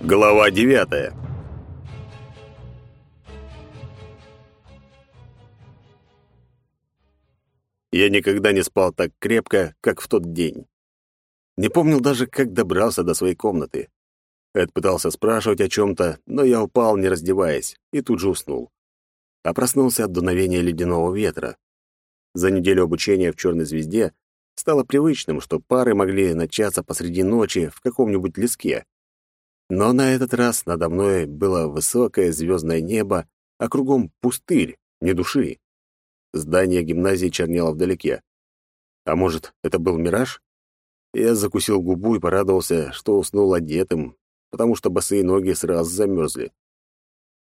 Глава девятая. Я никогда не спал так крепко, как в тот день. Не помнил даже, как добрался до своей комнаты. Эд пытался спрашивать о чем-то, но я упал, не раздеваясь, и тут же уснул. А проснулся от дуновения ледяного ветра. За неделю обучения в «Черной звезде» стало привычным, что пары могли начаться посреди ночи в каком-нибудь леске. Но на этот раз надо мной было высокое звездное небо, а кругом пустырь, ни души. Здание гимназии чернело вдалеке. А может, это был мираж? Я закусил губу и порадовался, что уснул одетым, потому что босые ноги сразу замерзли.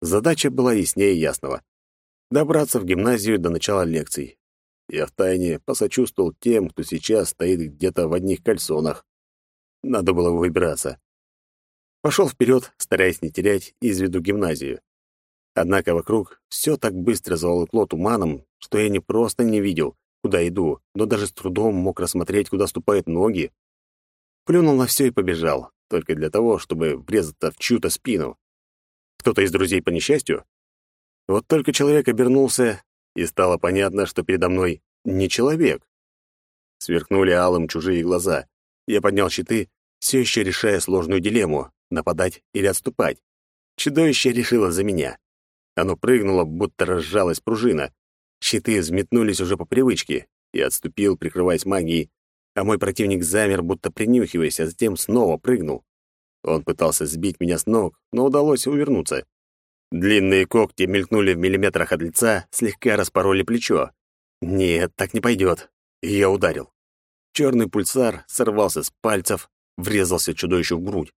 Задача была яснее ясного — добраться в гимназию до начала лекций. Я втайне посочувствовал тем, кто сейчас стоит где-то в одних кальсонах. Надо было выбираться. Пошел вперед, стараясь не терять из виду гимназию. Однако вокруг все так быстро заволокло туманом, что я не просто не видел, куда иду, но даже с трудом мог рассмотреть, куда ступают ноги. Плюнул на все и побежал, только для того, чтобы врезаться в чью-то спину. Кто-то из друзей по несчастью? Вот только человек обернулся, и стало понятно, что передо мной не человек. Сверкнули алым чужие глаза. Я поднял щиты, все еще решая сложную дилемму — нападать или отступать. Чудовище решило за меня. Оно прыгнуло, будто разжалась пружина. Щиты взметнулись уже по привычке. Я отступил, прикрываясь магией, а мой противник замер, будто принюхиваясь, а затем снова прыгнул. Он пытался сбить меня с ног, но удалось увернуться. Длинные когти мелькнули в миллиметрах от лица, слегка распороли плечо. Нет, так не пойдет. И я ударил. Черный пульсар сорвался с пальцев, врезался чудовищу в грудь.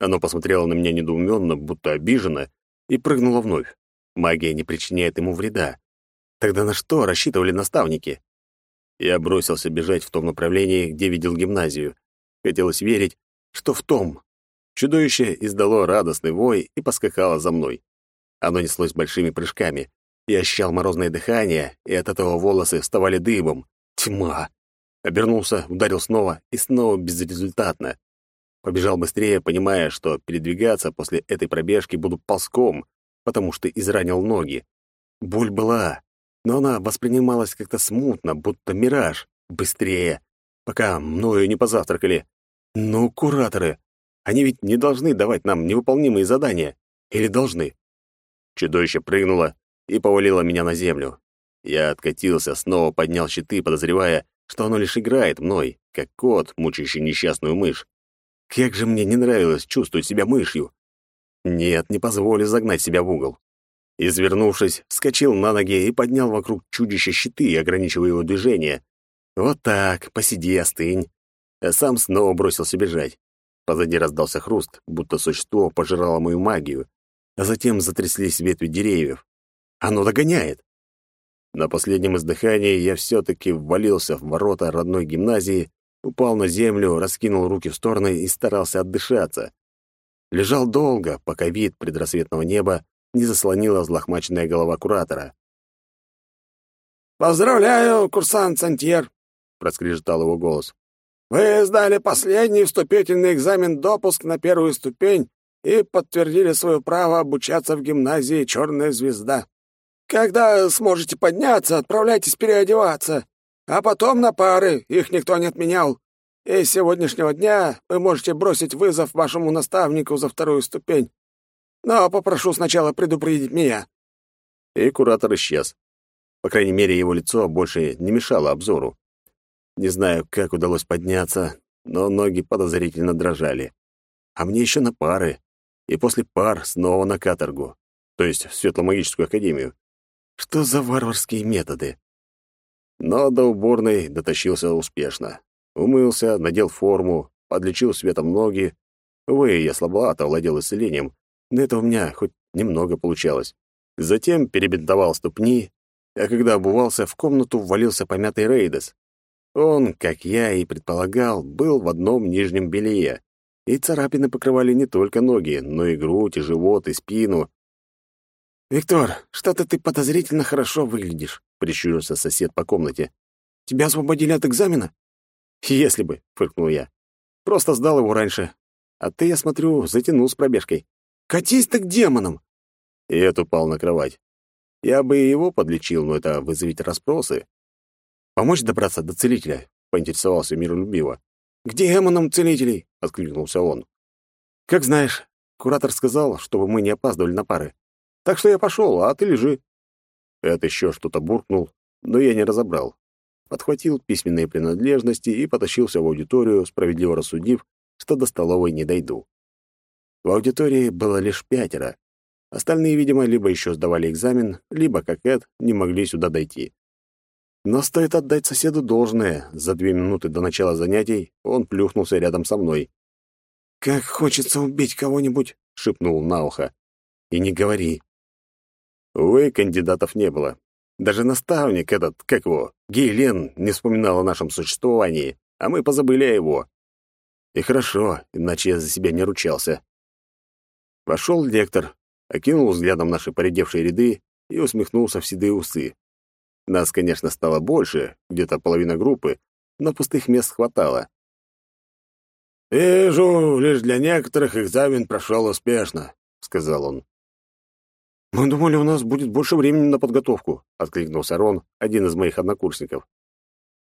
Оно посмотрело на меня недоуменно, будто обиженно, и прыгнуло вновь. Магия не причиняет ему вреда. Тогда на что рассчитывали наставники? Я бросился бежать в том направлении, где видел гимназию. Хотелось верить, что в том. Чудовище издало радостный вой и поскакало за мной. Оно неслось большими прыжками. Я ощущал морозное дыхание, и от этого волосы вставали дыбом. Тьма! Обернулся, ударил снова, и снова безрезультатно. Побежал быстрее, понимая, что передвигаться после этой пробежки буду ползком, потому что изранил ноги. Боль была, но она воспринималась как-то смутно, будто мираж. Быстрее, пока мною не позавтракали. Ну, кураторы, они ведь не должны давать нам невыполнимые задания. Или должны? Чудовище прыгнуло и повалило меня на землю. Я откатился, снова поднял щиты, подозревая, что оно лишь играет мной, как кот, мучающий несчастную мышь. Как же мне не нравилось чувствовать себя мышью. Нет, не позволю загнать себя в угол. Извернувшись, вскочил на ноги и поднял вокруг чудища щиты, ограничивая его движение. Вот так, посиди, остынь. Сам снова бросился бежать. Позади раздался хруст, будто существо пожирало мою магию, а затем затряслись ветви деревьев. Оно догоняет. На последнем издыхании я все-таки ввалился в ворота родной гимназии, упал на землю, раскинул руки в стороны и старался отдышаться. Лежал долго, пока вид предрассветного неба не заслонила взлохмаченная голова куратора. «Поздравляю, курсант Сантьер!» — проскрежетал его голос. «Вы сдали последний вступительный экзамен допуск на первую ступень и подтвердили свое право обучаться в гимназии «Черная звезда». Когда сможете подняться, отправляйтесь переодеваться, а потом на пары, их никто не отменял. И с сегодняшнего дня вы можете бросить вызов вашему наставнику за вторую ступень. Но попрошу сначала предупредить меня». И куратор исчез. По крайней мере, его лицо больше не мешало обзору. Не знаю, как удалось подняться, но ноги подозрительно дрожали. А мне еще на пары. И после пар снова на каторгу. То есть в Светломагическую академию. Что за варварские методы? Но до уборной дотащился успешно. Умылся, надел форму, подлечил светом ноги. Увы, я слабовато владел исцелением, но это у меня хоть немного получалось. Затем перебинтовал ступни, а когда обувался, в комнату ввалился помятый Рейдес. Он, как я и предполагал, был в одном нижнем белье, и царапины покрывали не только ноги, но и грудь, и живот, и спину. «Виктор, что-то ты подозрительно хорошо выглядишь», — прищурился сосед по комнате. «Тебя освободили от экзамена?» «Если бы», — фыркнул я. «Просто сдал его раньше. А ты, я смотрю, затянул с пробежкой. Катись ты к демонам!» И Эд упал на кровать. Я бы и его подлечил, но это вызовет расспросы. «Помочь добраться до целителя?» — поинтересовался миролюбиво. «К демонам целителей!» — откликнулся он. «Как знаешь, куратор сказал, чтобы мы не опаздывали на пары. Так что я пошел, а ты лежи». Эд еще что-то буркнул, но я не разобрал. Подхватил письменные принадлежности и потащился в аудиторию, справедливо рассудив, что до столовой не дойду. В аудитории было лишь пятеро. Остальные, видимо, либо еще сдавали экзамен, либо, как Эд, не могли сюда дойти. Но стоит отдать соседу должное. За две минуты до начала занятий он плюхнулся рядом со мной. «Как хочется убить кого-нибудь!» — шепнул на ухо. «И не говори». Увы, кандидатов не было. Даже наставник этот, как его, Гейлен, не вспоминал о нашем существовании, а мы позабыли о его. И хорошо, иначе я за себя не ручался. Вошел лектор, окинул взглядом наши поредевшие ряды и усмехнулся в седые усы. Нас, конечно, стало больше, где-то половина группы, но пустых мест хватало. «Вижу, лишь для некоторых экзамен прошел успешно», — сказал он. «Мы думали, у нас будет больше времени на подготовку», — откликнулся Рон, один из моих однокурсников.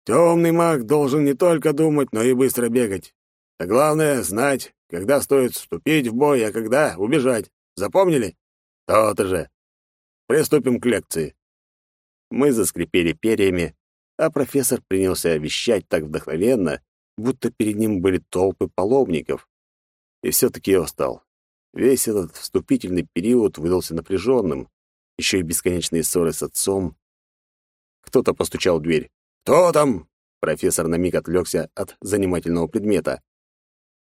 «Темный маг должен не только думать, но и быстро бегать. А главное — знать, когда стоит вступить в бой, а когда убежать. Запомнили? То-то же. Приступим к лекции». Мы заскрипели перьями, а профессор принялся вещать так вдохновенно, будто перед ним были толпы паломников. И все-таки я устал. Весь этот вступительный период выдался напряженным, еще и бесконечные ссоры с отцом. Кто-то постучал в дверь. «Кто там?» Профессор на миг отвлекся от занимательного предмета.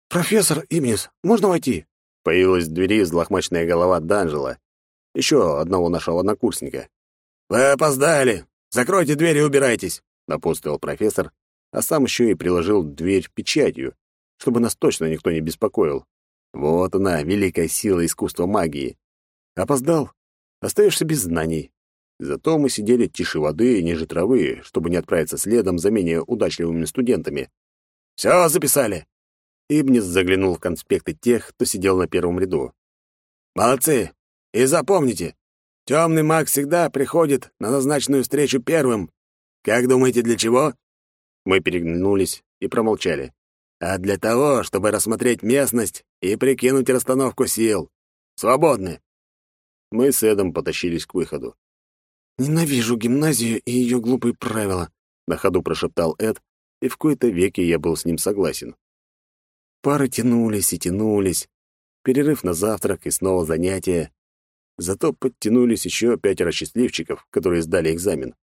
«Профессор Имнис, можно войти?» Появилась в двери взлохмаченная голова Данжела, еще одного нашего однокурсника. «Вы опоздали! Закройте дверь и убирайтесь!» — напутствовал профессор, а сам еще и приложил дверь печатью, чтобы нас точно никто не беспокоил. Вот она, великая сила искусства магии. Опоздал, остаешься без знаний. Зато мы сидели тише воды и ниже травы, чтобы не отправиться следом за менее удачливыми студентами. «Все записали?» Ибнис заглянул в конспекты тех, кто сидел на первом ряду. «Молодцы! И запомните, темный маг всегда приходит на назначенную встречу первым. Как думаете, для чего?» Мы переглянулись и промолчали. «А для того, чтобы рассмотреть местность и прикинуть расстановку сил. Свободны!» Мы с Эдом потащились к выходу. «Ненавижу гимназию и ее глупые правила», — на ходу прошептал Эд, и в кои-то веке я был с ним согласен. Пары тянулись и тянулись. Перерыв на завтрак и снова занятия. Зато подтянулись еще пятеро счастливчиков, которые сдали экзамен.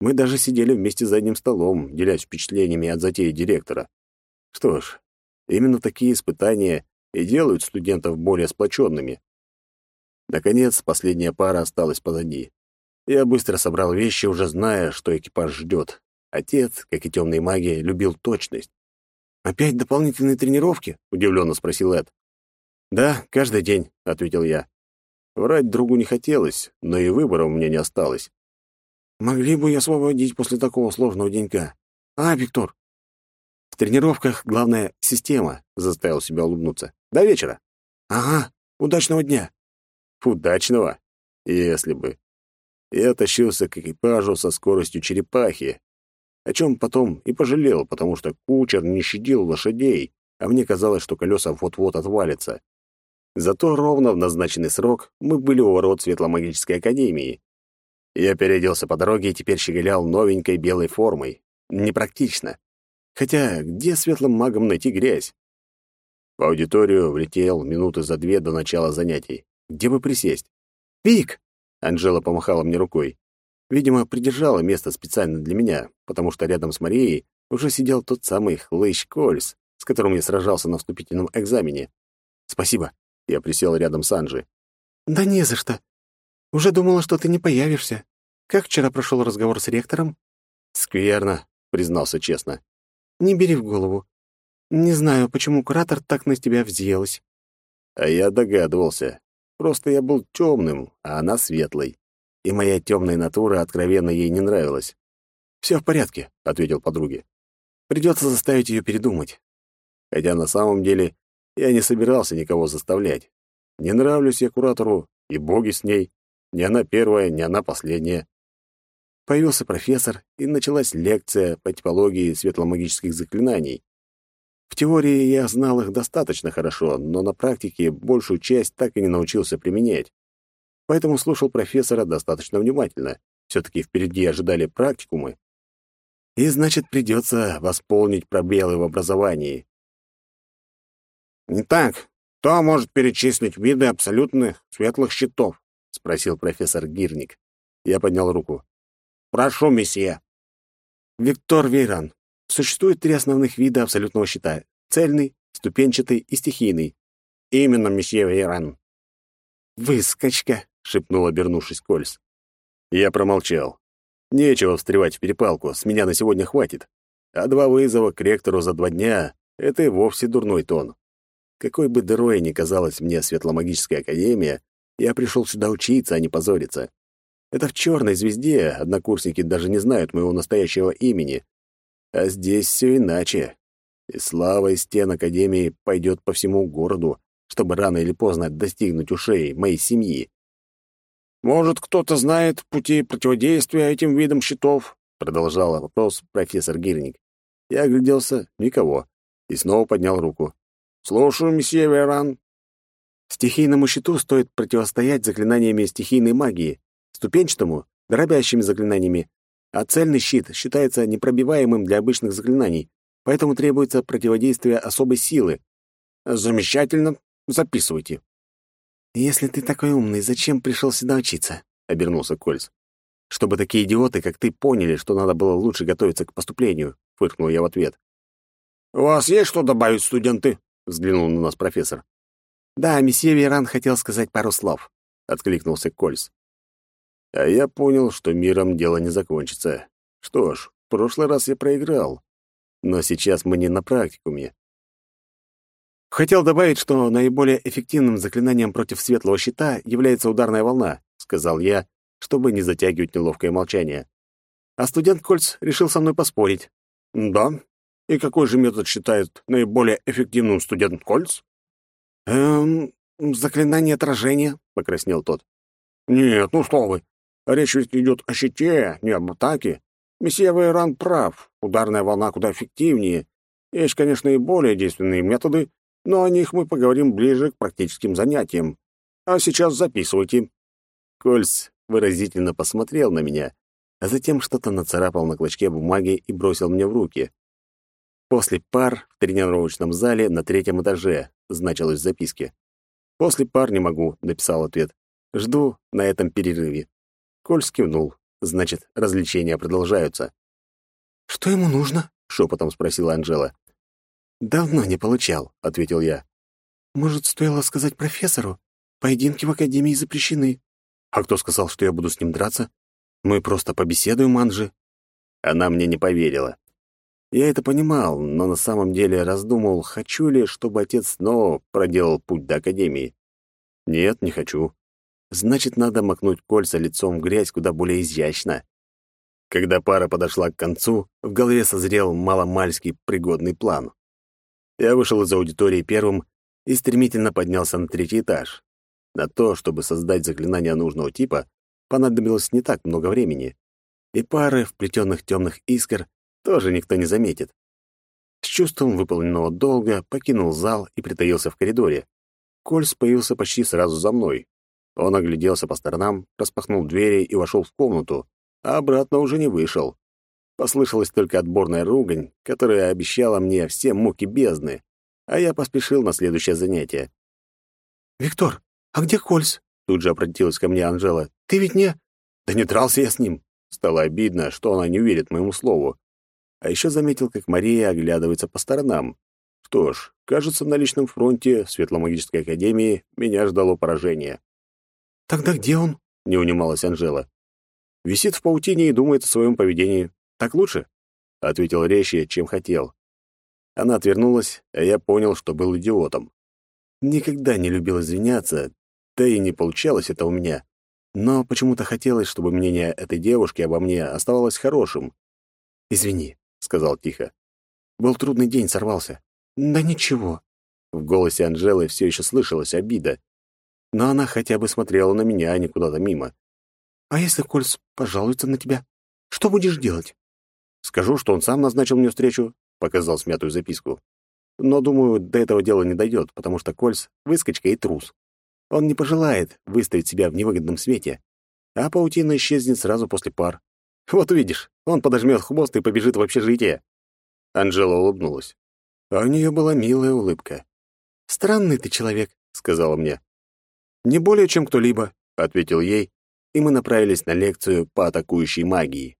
Мы даже сидели вместе за одним столом, делясь впечатлениями от затеи директора. Что ж, именно такие испытания и делают студентов более сплоченными. Наконец, последняя пара осталась позади. Я быстро собрал вещи, уже зная, что экипаж ждет. Отец, как и темные маги, любил точность. «Опять дополнительные тренировки?» — удивленно спросил Эд. «Да, каждый день», — ответил я. Врать другу не хотелось, но и выбора у меня не осталось. Могли бы и освободить после такого сложного денька. А, Виктор? В тренировках главная — система, — заставил себя улыбнуться. До вечера. Ага, удачного дня. Удачного? Если бы. Я тащился к экипажу со скоростью черепахи, о чем потом и пожалел, потому что кучер не щадил лошадей, а мне казалось, что колеса вот-вот отвалятся. Зато ровно в назначенный срок мы были у ворот Светломагической Академии, я переоделся по дороге и теперь щеголял новенькой белой формой. Непрактично. Хотя где светлым магом найти грязь? В аудиторию влетел минуты за две до начала занятий. Где бы присесть? «Вик!» — Анжела помахала мне рукой. Видимо, придержала место специально для меня, потому что рядом с Марией уже сидел тот самый хлыщ Кольс, с которым я сражался на вступительном экзамене. «Спасибо», — я присел рядом с Анжей. «Да не за что. Уже думала, что ты не появишься. Как вчера прошел разговор с ректором? Скверно, признался честно. Не бери в голову. Не знаю, почему куратор так на тебя взъелась. А я догадывался. Просто я был темным, а она светлой. И моя темная натура откровенно ей не нравилась. Все в порядке, ответил подруге. Придется заставить ее передумать. Хотя на самом деле Я не собирался никого заставлять. Не нравлюсь я куратору, и боги с ней. Ни она первая, ни она последняя. Появился профессор, и началась лекция по типологии светломагических заклинаний. В теории я знал их достаточно хорошо, но на практике большую часть так и не научился применять. Поэтому слушал профессора достаточно внимательно. Все-таки впереди ожидали практикумы. И значит, придется восполнить пробелы в образовании. «Итак, кто может перечислить виды абсолютных светлых щитов?» — спросил профессор Гирник. Я поднял руку. Прошу, месье. Виктор Вейран. Существует три основных вида абсолютного щита: цельный, ступенчатый и стихийный. Именно, месье Вейран. Выскочка, шепнул, обернувшись Кольс. Я промолчал. Нечего встревать в перепалку, с меня на сегодня хватит. А два вызова к ректору за два дня — это и вовсе дурной тон. Какой бы дырой ни казалась мне Светломагическая Академия, я пришел сюда учиться, а не позориться. Это в черной звезде однокурсники даже не знают моего настоящего имени. А здесь все иначе. И слава из стен Академии пойдет по всему городу, чтобы рано или поздно достигнуть ушей моей семьи. «Может, кто-то знает пути противодействия этим видам щитов?» — продолжал вопрос профессор Гирник. Я огляделся — никого, и снова поднял руку. «Слушаю, месье Веран». Стихийному щиту стоит противостоять заклинаниями стихийной магии, ступенчатому — дробящими заклинаниями, а цельный щит считается непробиваемым для обычных заклинаний, поэтому требуется противодействие особой силы. Замечательно. Записывайте. Если ты такой умный, зачем пришел сюда учиться? обернулся Кольц. Чтобы такие идиоты, как ты, поняли, что надо было лучше готовиться к поступлению, фыркнул я в ответ. У вас есть что добавить, студенты? взглянул на нас профессор. Да, месье Веран хотел сказать пару слов, откликнулся Кольц. А я понял, что миром дело не закончится. Что ж, в прошлый раз я проиграл. Но сейчас мы не на практикуме. Хотел добавить, что наиболее эффективным заклинанием против светлого щита является ударная волна, сказал я, чтобы не затягивать неловкое молчание. А студент Кольц решил со мной поспорить. Да? И какой же метод считает наиболее эффективным студент Кольц? Эм, заклинание отражения, покраснел тот. Нет, ну что вы, Речь ведь идет о щите, не об атаке. Месье Вейран прав, ударная волна куда эффективнее. Есть, конечно, и более действенные методы, но о них мы поговорим ближе к практическим занятиям. А сейчас записывайте». Кольц выразительно посмотрел на меня, а затем что-то нацарапал на клочке бумаги и бросил мне в руки. «После пар в тренировочном зале на третьем этаже», — значилось в записке. «После пар не могу», — написал ответ. «Жду на этом перерыве». Кольс кивнул. Значит, развлечения продолжаются. «Что ему нужно?» — шепотом спросила Анжела. «Давно не получал», — ответил я. «Может, стоило сказать профессору? Поединки в Академии запрещены». «А кто сказал, что я буду с ним драться? Мы просто побеседуем, Анжи». Она мне не поверила. Я это понимал, но на самом деле раздумал, хочу ли, чтобы отец снова проделал путь до Академии. Нет, не хочу значит, надо макнуть кольца лицом в грязь куда более изящно. Когда пара подошла к концу, в голове созрел маломальский пригодный план. Я вышел из аудитории первым и стремительно поднялся на третий этаж. На то, чтобы создать заклинание нужного типа, понадобилось не так много времени. И пары вплетенных темных искр тоже никто не заметит. С чувством выполненного долга покинул зал и притаился в коридоре. Кольс появился почти сразу за мной. Он огляделся по сторонам, распахнул двери и вошел в комнату, а обратно уже не вышел. Послышалась только отборная ругань, которая обещала мне все муки бездны, а я поспешил на следующее занятие. «Виктор, а где Кольс?» Тут же обратилась ко мне Анжела. «Ты ведь не...» «Да не дрался я с ним!» Стало обидно, что она не верит моему слову. А еще заметил, как Мария оглядывается по сторонам. Что ж, кажется, на личном фронте Светломагической Академии меня ждало поражение. «Тогда где он?» — не унималась Анжела. «Висит в паутине и думает о своем поведении. Так лучше?» — ответил резче, чем хотел. Она отвернулась, а я понял, что был идиотом. Никогда не любил извиняться, да и не получалось это у меня. Но почему-то хотелось, чтобы мнение этой девушки обо мне оставалось хорошим. «Извини», — сказал тихо. «Был трудный день, сорвался». «Да ничего». В голосе Анжелы все еще слышалась обида. Но она хотя бы смотрела на меня, а не куда-то мимо. «А если Кольс пожалуется на тебя? Что будешь делать?» «Скажу, что он сам назначил мне встречу», — показал смятую записку. «Но, думаю, до этого дела не дойдет, потому что Кольс — выскочка и трус. Он не пожелает выставить себя в невыгодном свете, а паутина исчезнет сразу после пар. Вот увидишь, он подожмет хвост и побежит в общежитие». Анжела улыбнулась. А у нее была милая улыбка. «Странный ты человек», — сказала мне. «Не более, чем кто-либо», — ответил ей, и мы направились на лекцию по атакующей магии.